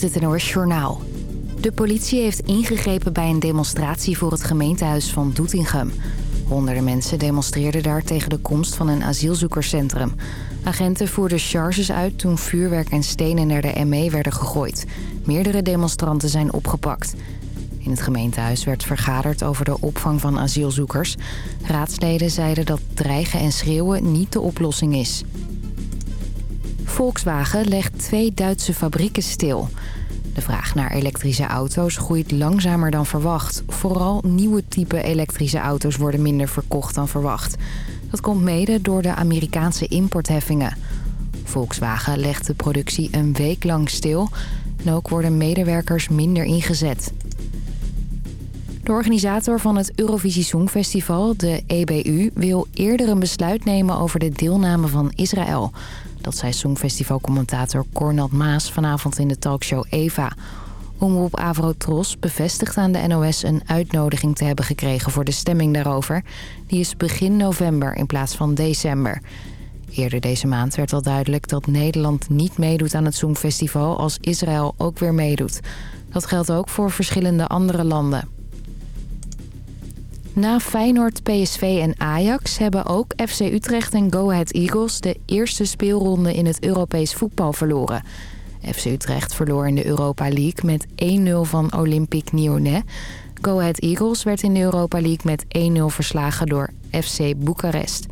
met het NOS Journaal. De politie heeft ingegrepen bij een demonstratie voor het gemeentehuis van Doetinchem. Honderden mensen demonstreerden daar tegen de komst van een asielzoekerscentrum. Agenten voerden charges uit toen vuurwerk en stenen naar de ME werden gegooid. Meerdere demonstranten zijn opgepakt. In het gemeentehuis werd vergaderd over de opvang van asielzoekers. Raadsleden zeiden dat dreigen en schreeuwen niet de oplossing is. Volkswagen legt twee Duitse fabrieken stil. De vraag naar elektrische auto's groeit langzamer dan verwacht. Vooral nieuwe type elektrische auto's worden minder verkocht dan verwacht. Dat komt mede door de Amerikaanse importheffingen. Volkswagen legt de productie een week lang stil... en ook worden medewerkers minder ingezet. De organisator van het Eurovisie Songfestival, de EBU... wil eerder een besluit nemen over de deelname van Israël... Dat zei Songfestivalcommentator Cornald Maas vanavond in de talkshow Eva. Omroep Avrotros bevestigt aan de NOS een uitnodiging te hebben gekregen voor de stemming daarover. Die is begin november in plaats van december. Eerder deze maand werd al duidelijk dat Nederland niet meedoet aan het Songfestival als Israël ook weer meedoet. Dat geldt ook voor verschillende andere landen. Na Feyenoord, PSV en Ajax hebben ook FC Utrecht en Go Ahead Eagles... de eerste speelronde in het Europees voetbal verloren. FC Utrecht verloor in de Europa League met 1-0 van Olympique Lyonnais. Go Ahead Eagles werd in de Europa League met 1-0 verslagen door FC Boekarest.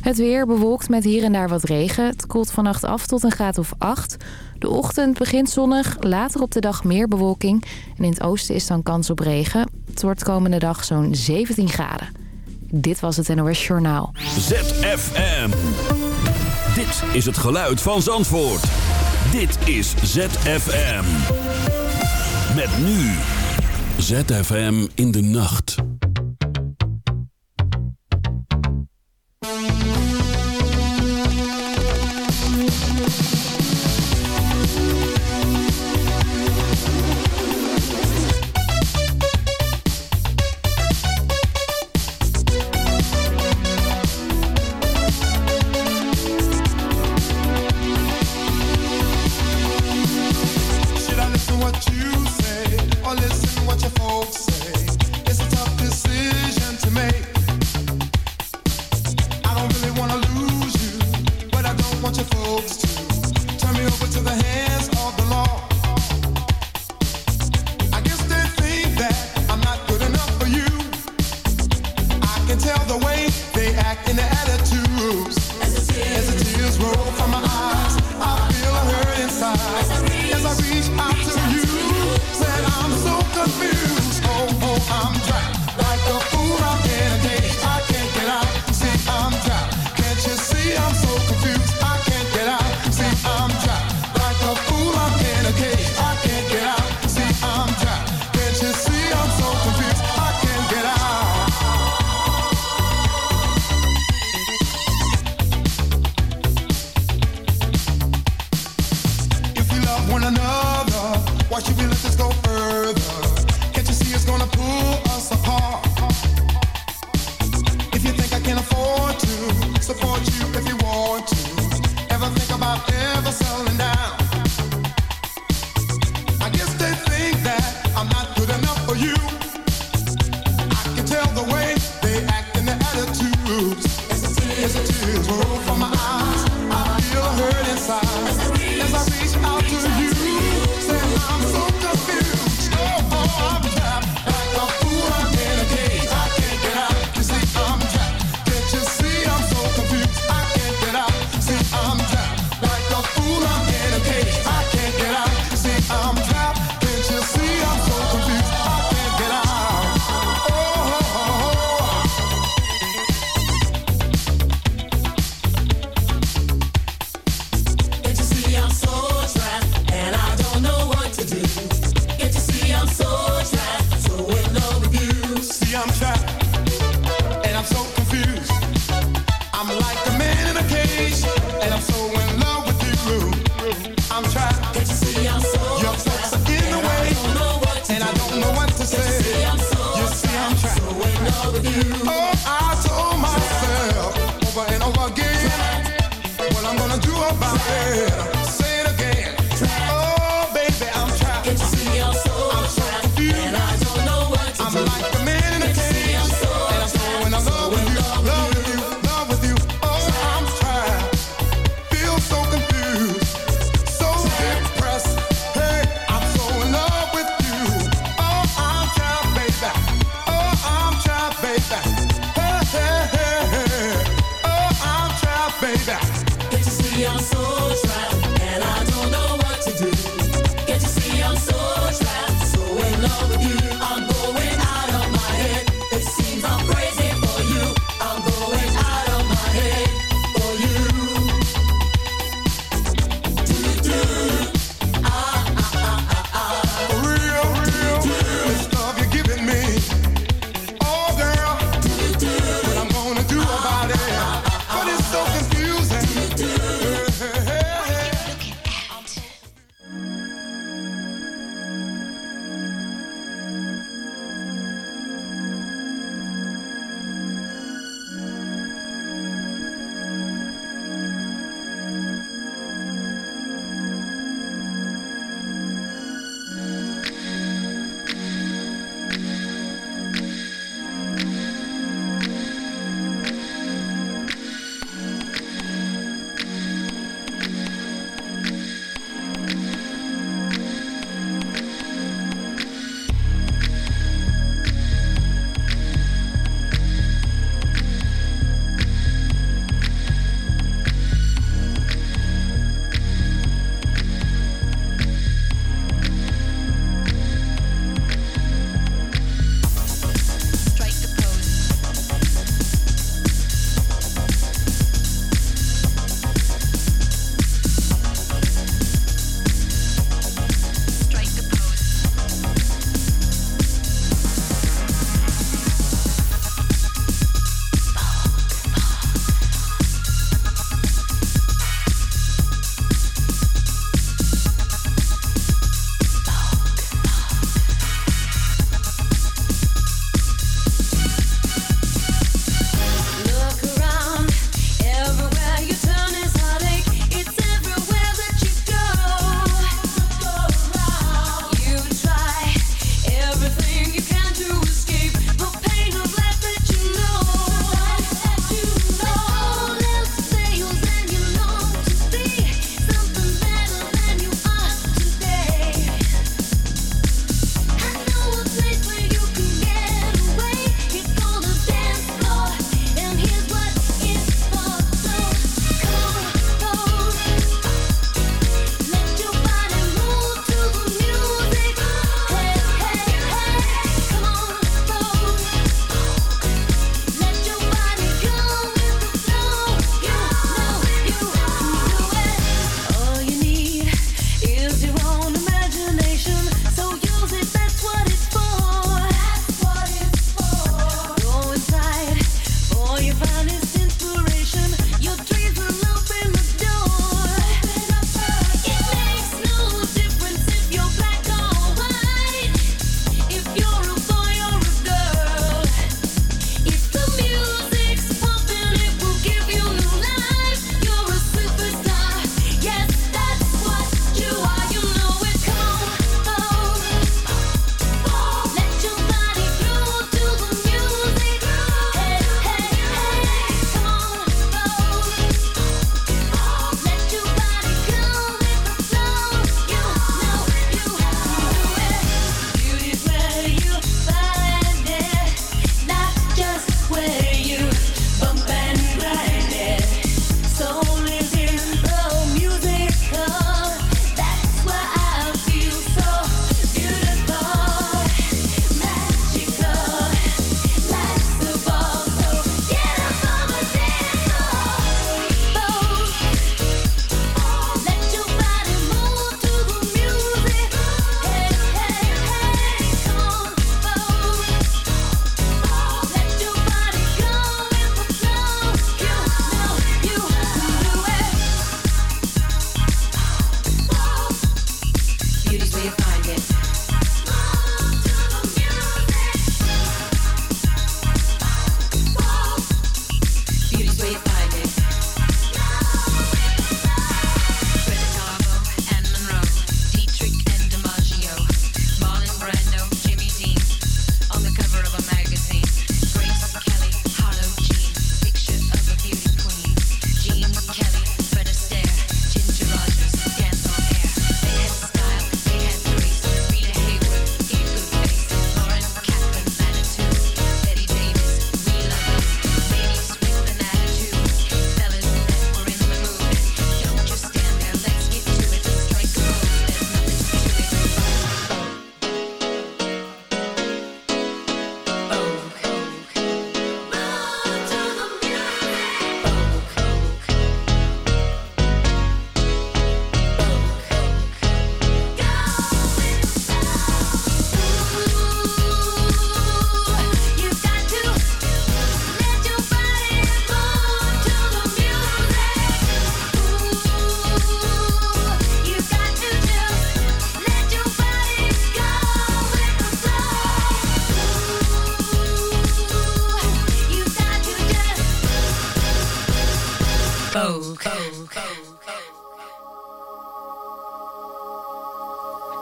Het weer bewolkt met hier en daar wat regen. Het koelt vannacht af tot een graad of 8. De ochtend begint zonnig, later op de dag meer bewolking. En in het oosten is dan kans op regen. Het wordt komende dag zo'n 17 graden. Dit was het NOS Journaal. ZFM. Dit is het geluid van Zandvoort. Dit is ZFM. Met nu. ZFM in de nacht.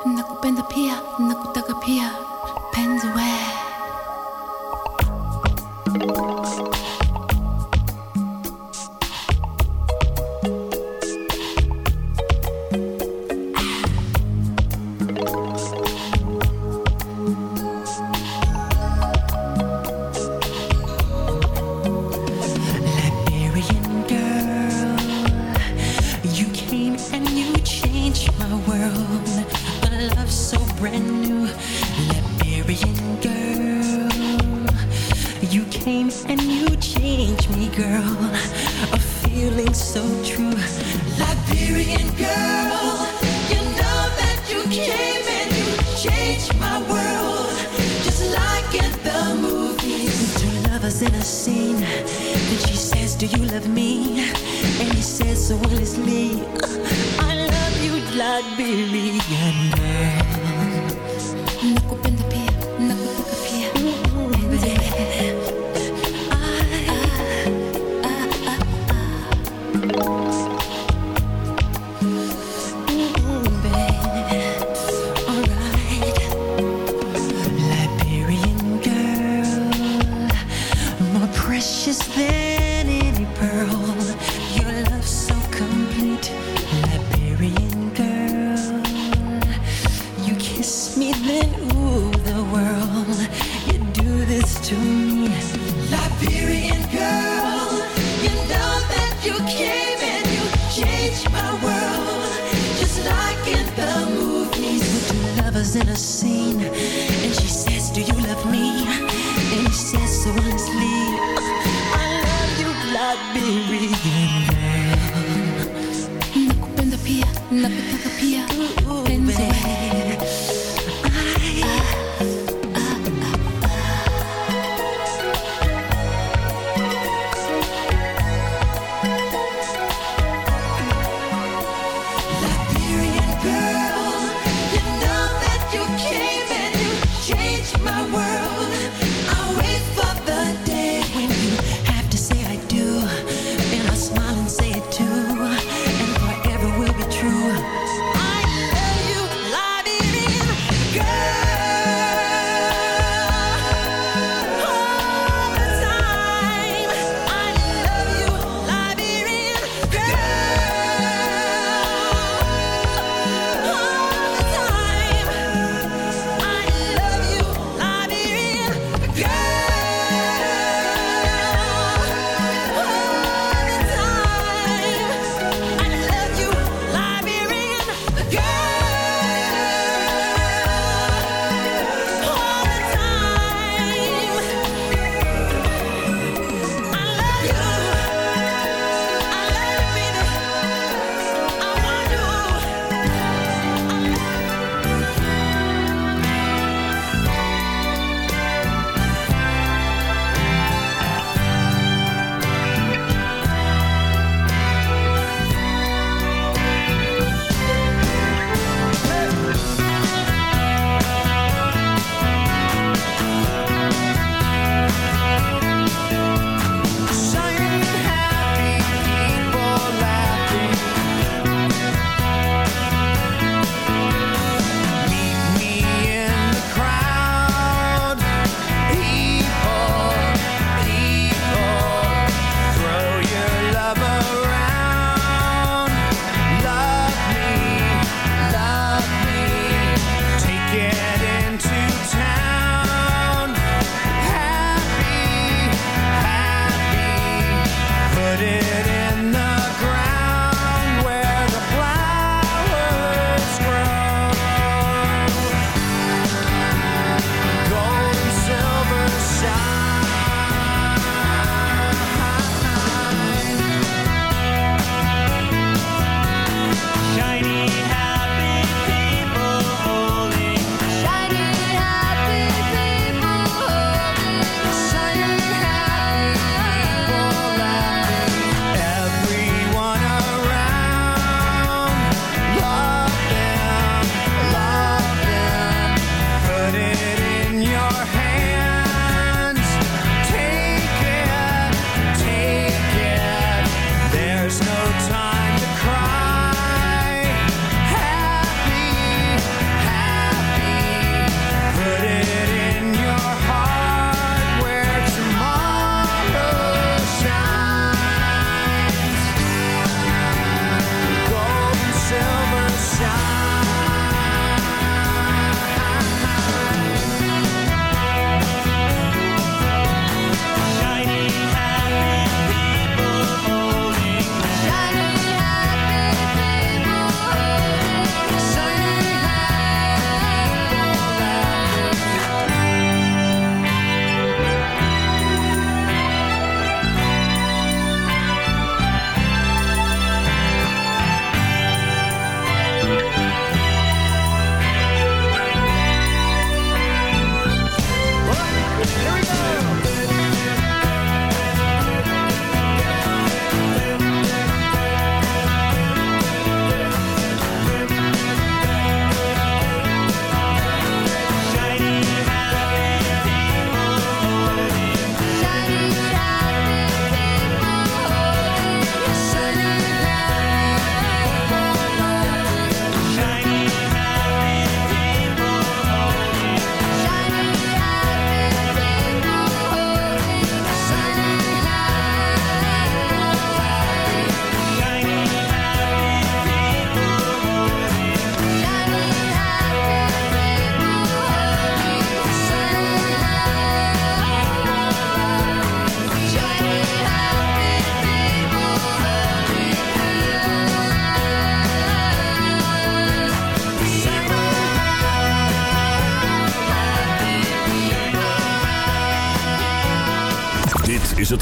Nakupenda pia nakutaka pia. Penzi we be reading.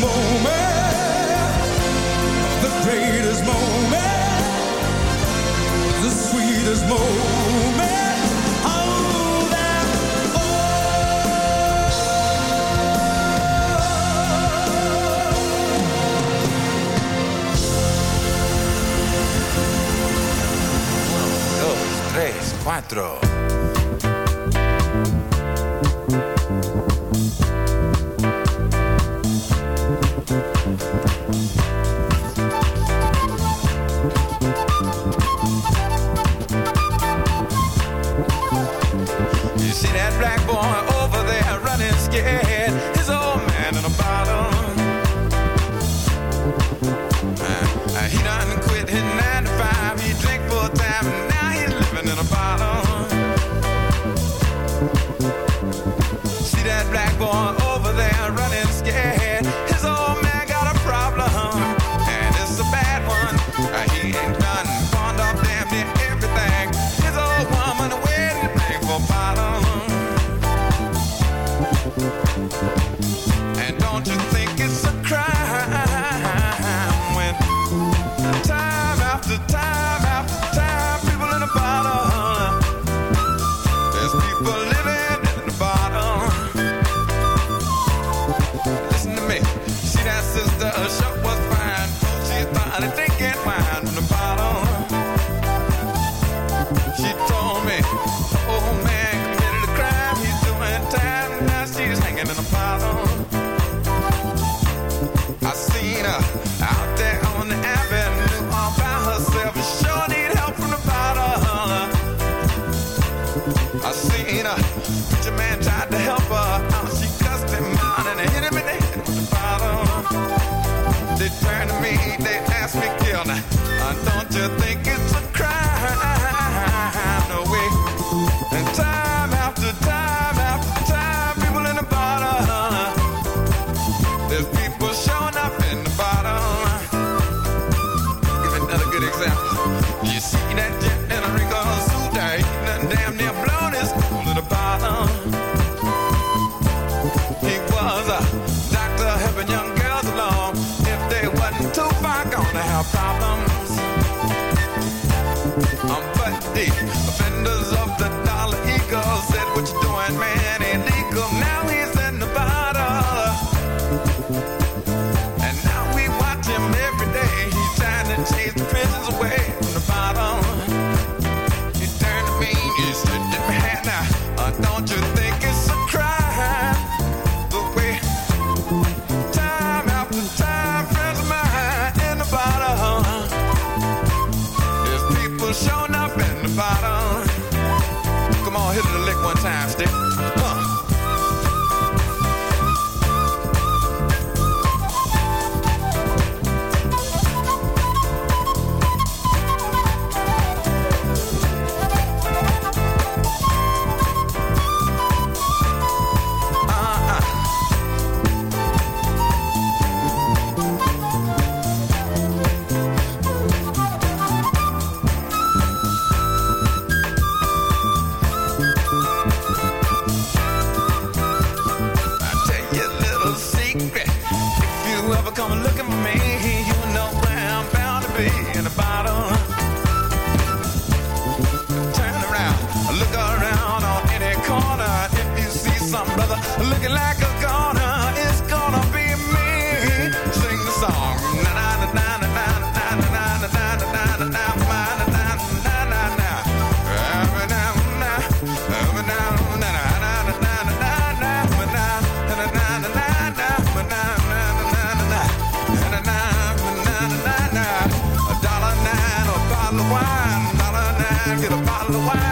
moment, the greatest moment, the sweetest moment. That, cuatro. bottle of wine, dollar nine, get a bottle of wine.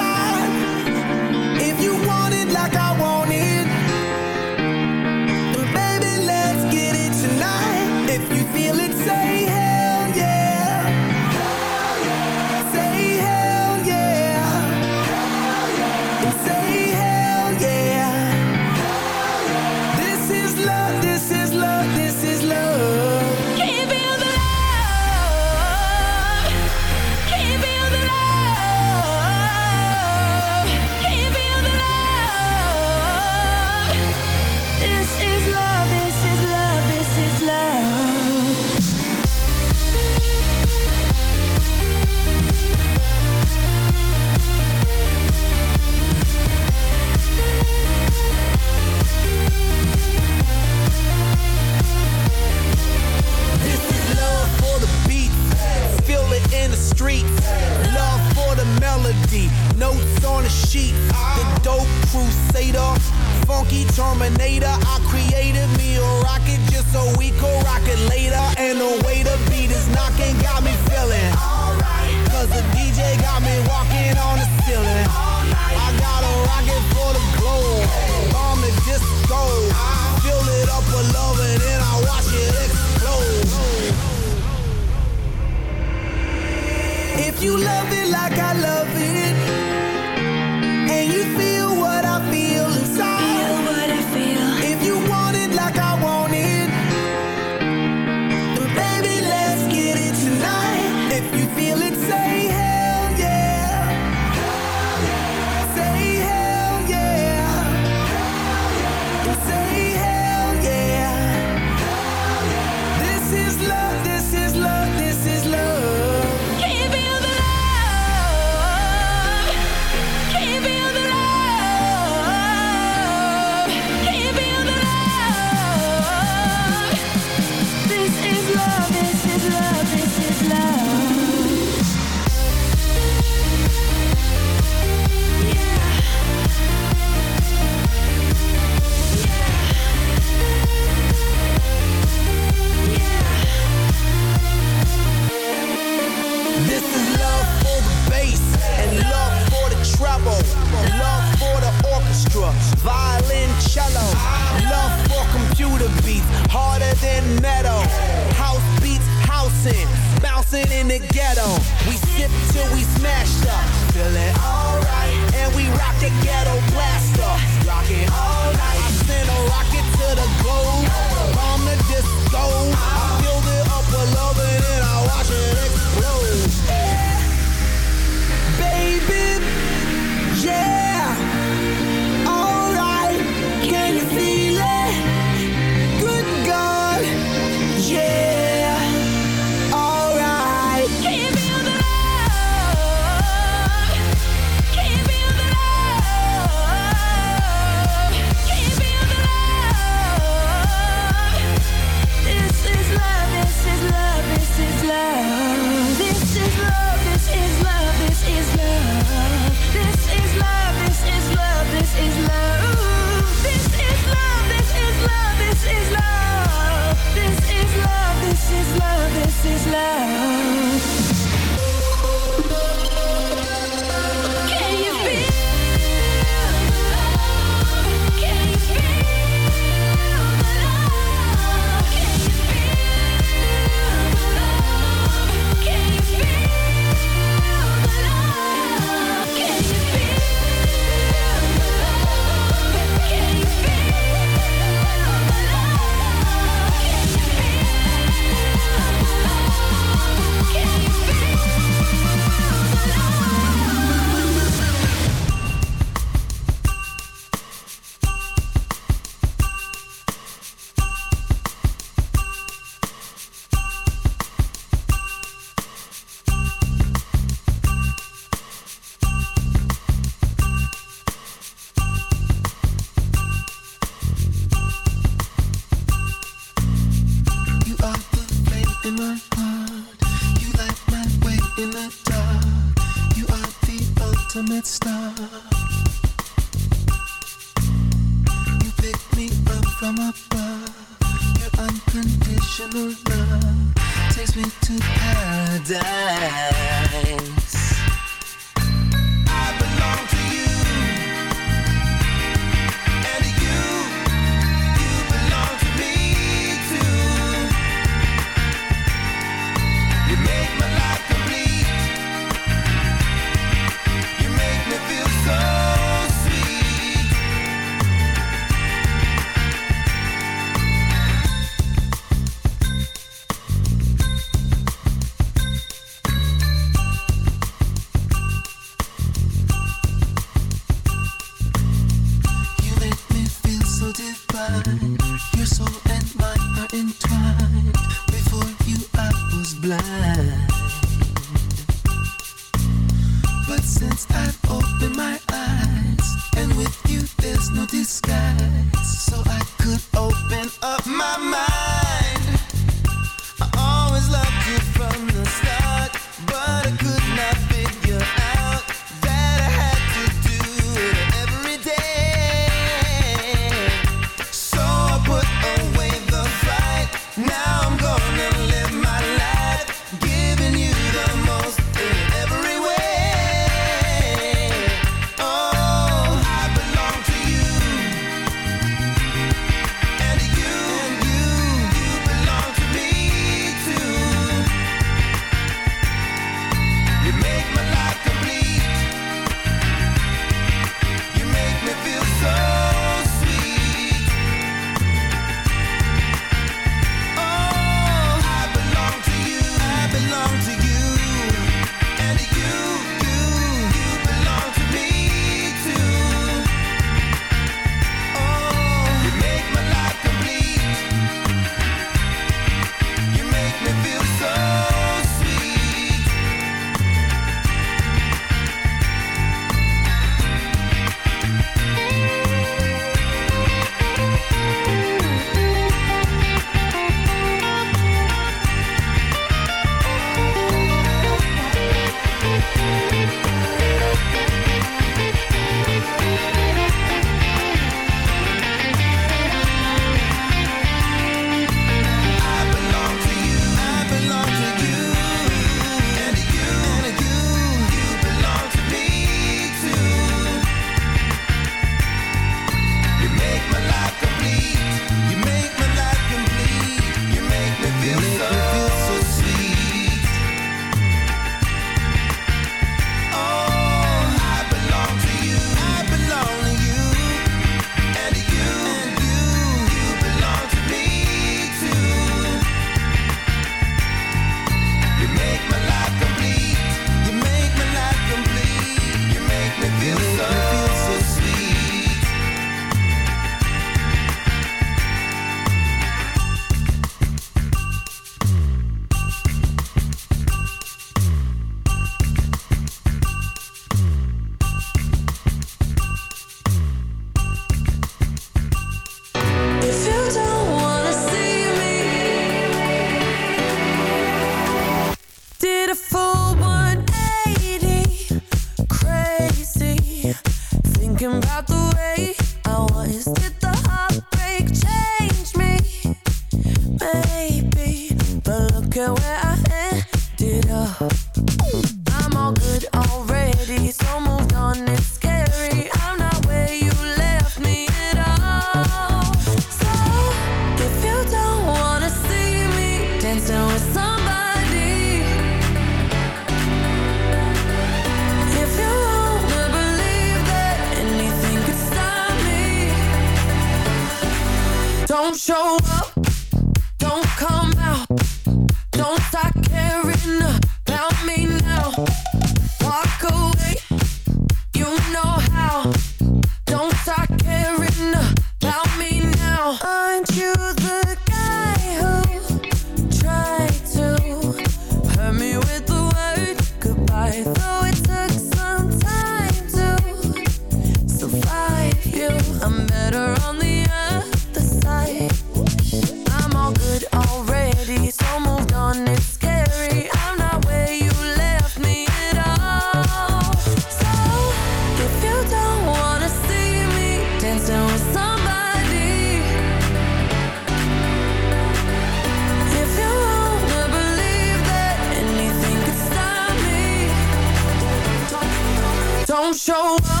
Show up,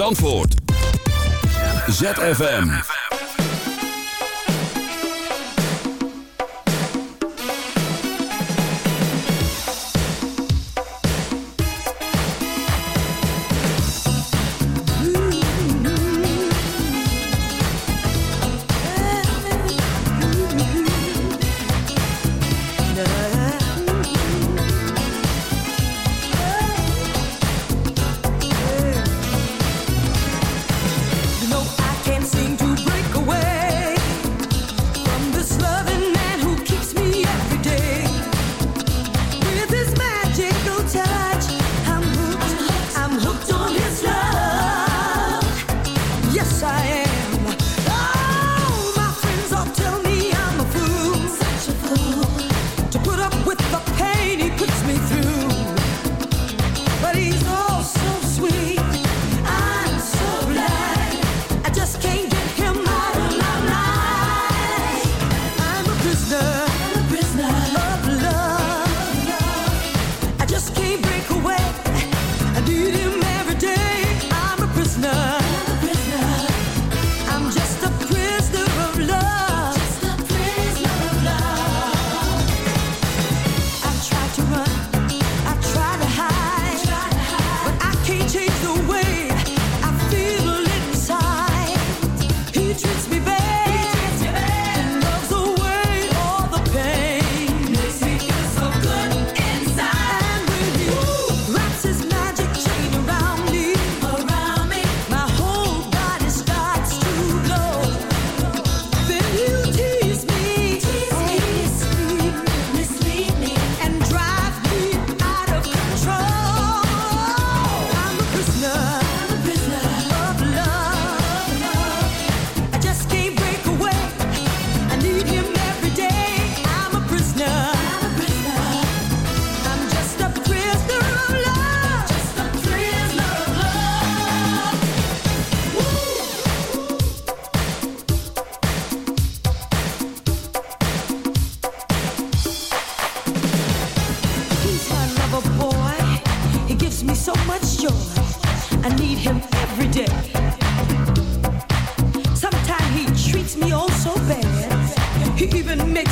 Zandvoort. ZFM. him every day. Sometimes he treats me all so bad, he even makes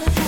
what?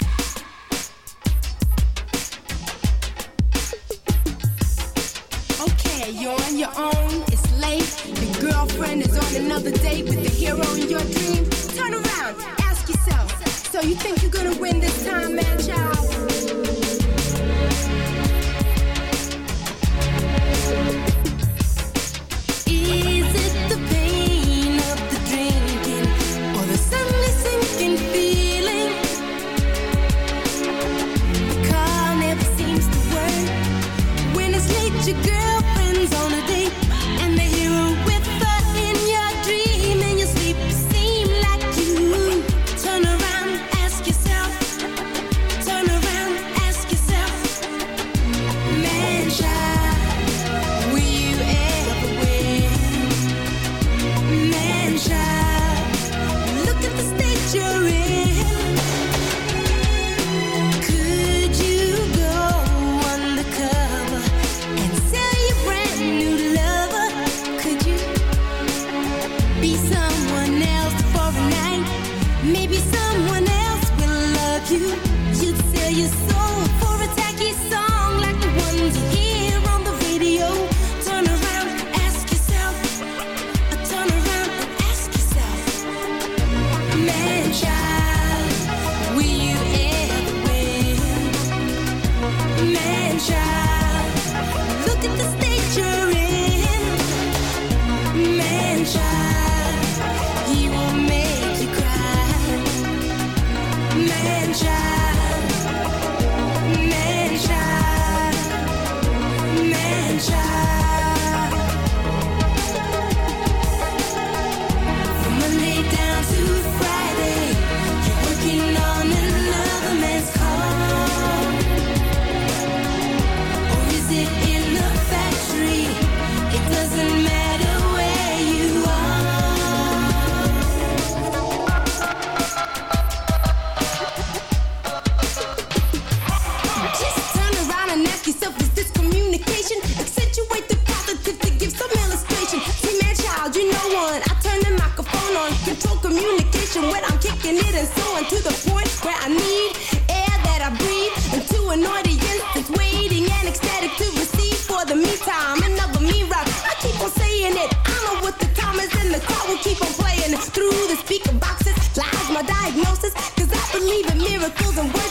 Crowd will keep on playing through the speaker boxes. Lies my diagnosis, cause I believe in miracles and words.